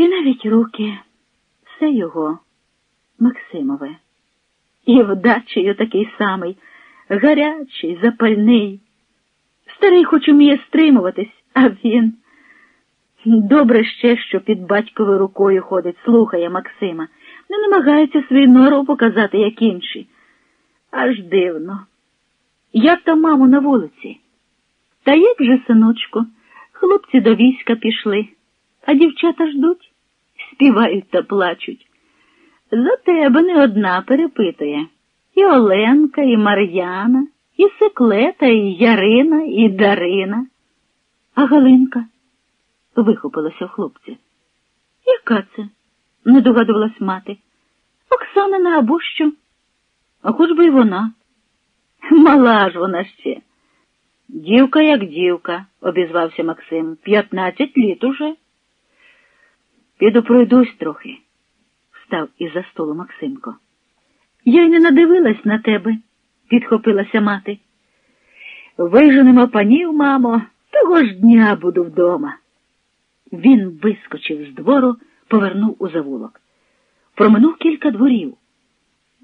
І навіть руки, все його, Максимове. І вдачею такий самий, гарячий, запальний. Старий хоч уміє стримуватись, а він. Добре ще, що під батьковою рукою ходить, слухає Максима, не намагається свою нору показати, як інші. Аж дивно. Як там, мамо, на вулиці? Та як же, синочку, хлопці до війська пішли, а дівчата ждуть, співають та плачуть. За тебе не одна перепитує. І Оленка, і Мар'яна, і Секлета, і Ярина, і Дарина. А Галинка вихопилася в хлопця. Яка це? не догадувалась мати. Оксанина або що? А хоч би й вона. Мала ж вона ще. Дівка, як дівка, обізвався Максим. П'ятнадцять літ уже. Піду пройдусь трохи, встав із за столу Максимко. Я й не надивилась на тебе, підхопилася мати. Виженемо панів, мамо, того ж дня буду вдома. Він вискочив з двору, повернув у завулок. Проминув кілька дворів.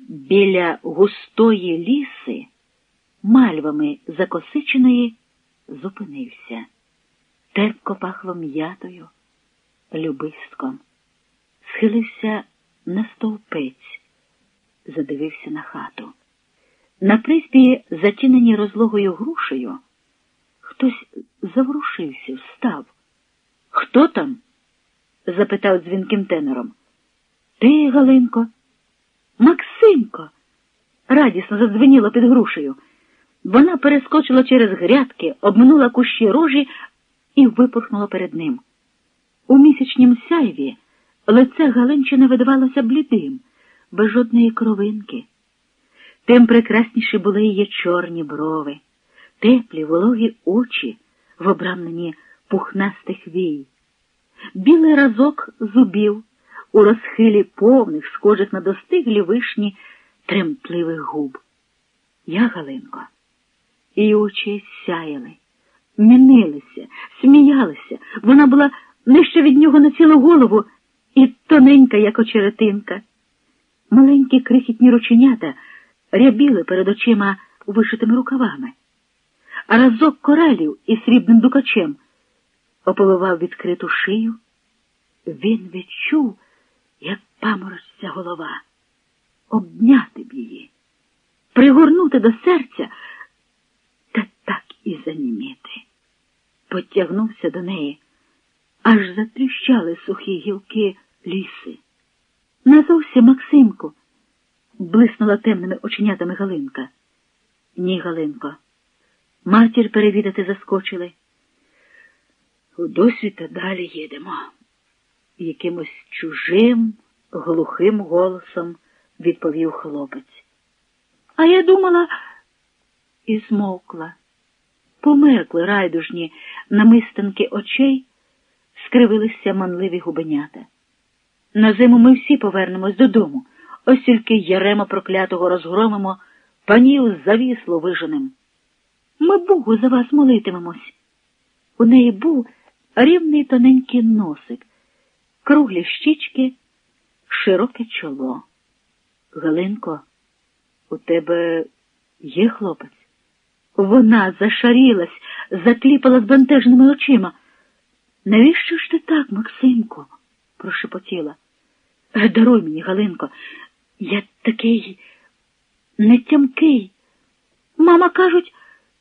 Біля густої ліси, мальвами закосиченої, зупинився. Терпко пахло м'ятою, любистком. Схилився на стовпець, задивився на хату. На приспі, затінені розлогою грушею, хтось заворушився, встав. Хто там? запитав дзвінким тенором. Ти, Галинко? Максимко. радісно задзвеніло під грушею. Вона перескочила через грядки, обминула кущі рожі і випорхнула перед ним. У місячнім сяйві лице Галинчини видавалося блідим, без жодної кровинки. Тим прекрасніші були її чорні брови, теплі вологі очі, в обрамленні пухнастих вій, білий разок зубів у розхилі повних, схожих на достиглі вишні тремтливих губ. Я, Галинко, і очі сяяли, мінилися, сміялися. Вона була нижче від нього на цілу голову і тоненька, як очеретинка. Маленькі крихітні рученята рябіли перед очима вишитими рукавами, а разок коралів із срібним дукачем ополивав відкриту шию. Він відчув, як паморочиться голова, обняти б її, пригорнути до серця та так і заніміти. Потягнувся до неї, аж затріщали сухі гілки ліси. Не зовсім Максимку, блиснула темними оченятами Галинка. Ні, Галинко. Матір перевідати заскочили. У досвіта далі їдемо. Якимось чужим, глухим голосом відповів хлопець. А я думала і змовкла. Померкли райдужні намистинки очей, скривилися манливі губенята. На зиму ми всі повернемось додому, ось тільки ярема проклятого розгромимо, панів завісло виженем. Ми Богу за вас молитимемось. У неї був рівний тоненький носик, круглі щічки, широке чоло. Галинко, у тебе є хлопець? Вона зашарілась, закліпала збентеженими очима. Навіщо ж ти так, Максимко? прошепотіла. Даруй мені, Галинко, я такий нетямкий. Мама, кажуть,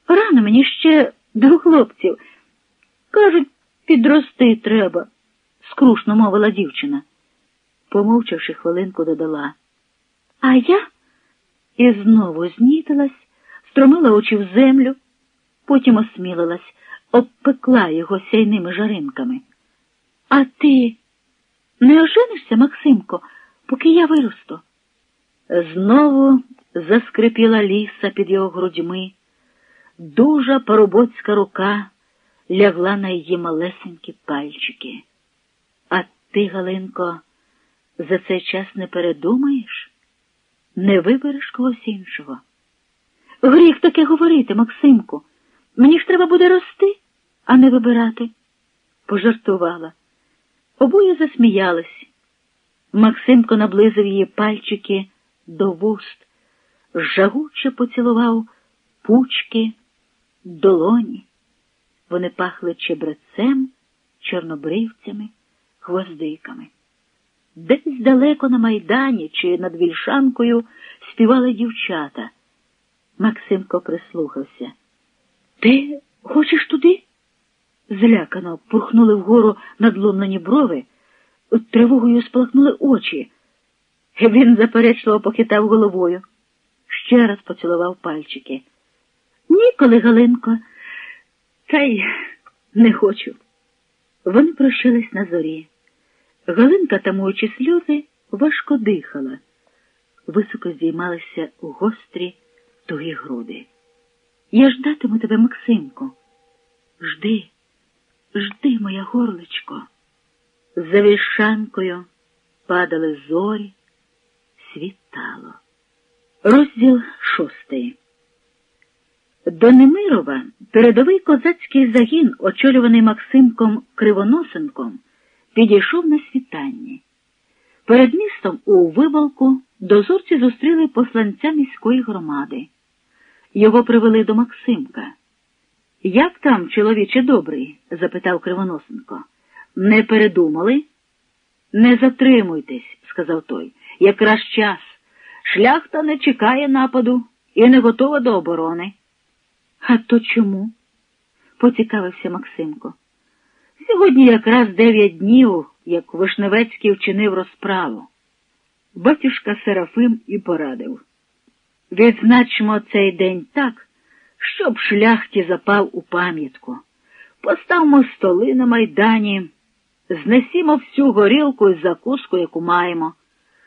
рано мені ще до хлопців. Кажуть, підрости треба, скрушно мовила дівчина. Помовчавши хвилинку, додала. А я і знову знітилась, стромила очі в землю, потім осмілилась, обпекла його сяйними жаринками. А ти не оженишся, Максимко, поки я виросту? Знову заскрипіла ліса під його грудьми, дужа парубоцька рука лягла на її малесенькі пальчики. А ти, Галинко, за цей час не передумаєш? Не вибереш когось іншого. Гріх таке говорити, Максимку. Мені ж треба буде рости, а не вибирати, пожартувала. Обоє засміялись. Максимко наблизив її пальчики до вуст, жагуче поцілував пучки, долоні. Вони пахли чебрецем, чорнобривцями, гвоздиками. Десь далеко на майдані чи над вільшанкою співали дівчата. Максимко прислухався. Ти хочеш туди? Злякано пурхнули вгору надломлені брови, тривогою сплакнули очі. Він заперечливо похитав головою, ще раз поцілував пальчики. Ніколи, Галинко, та й не хочу. Вони прощались на зорі. Галинка, тамуючи сльози, важко дихала. Високо здіймалися гострі тугі груди. Я ждатиму тебе, Максимко. Жди, жди, моя горличко. За вільшанкою падали зорі, світало. Розділ шостий. До Немирова передовий козацький загін, очолюваний Максимком Кривоносенком, підійшов на світанні. Перед містом у вибалку дозорці зустріли посланця міської громади. Його привели до Максимка. Як там, чоловіче добрий? запитав Кривоносенко. Не передумали? Не затримуйтесь, сказав той. Якраз час. Шляхта не чекає нападу і не готова до оборони. А то чому? поцікавився Максимко. Сьогодні якраз дев'ять днів, як Вишневецький вчинив розправу. Батюшка Серафим і порадив. Відзначимо цей день так, щоб шляхті запав у пам'ятку. Поставмо столи на майдані, знесімо всю горілку і закуску, яку маємо.